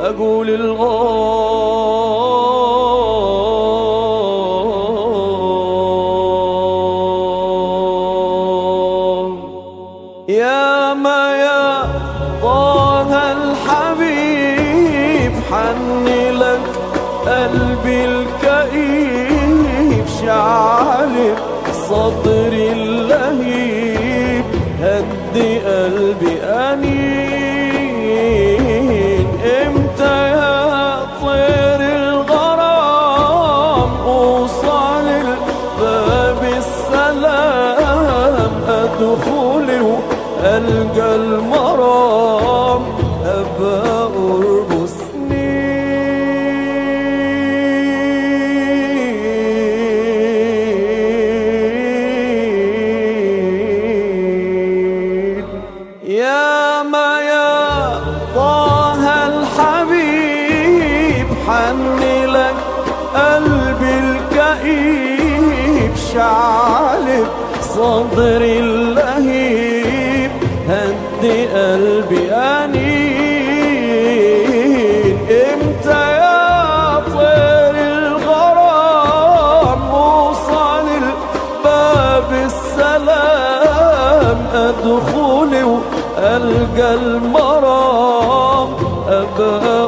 أقول الغار يا ما يا طه الحبيب حني لك قلبي الكئيب شعلب صدري اللهيب هدي قلبي أنين ادخل والقى المرام ابقى قرب سنين يا ما يا طه الحبيب حني لك قلبي الكئيب شعلب الصدر اللهيب هدي قلبي أنين إمتى يا طير الغرام؟ أوصل الباب السلام. أدخل وألقى المرام. أبقى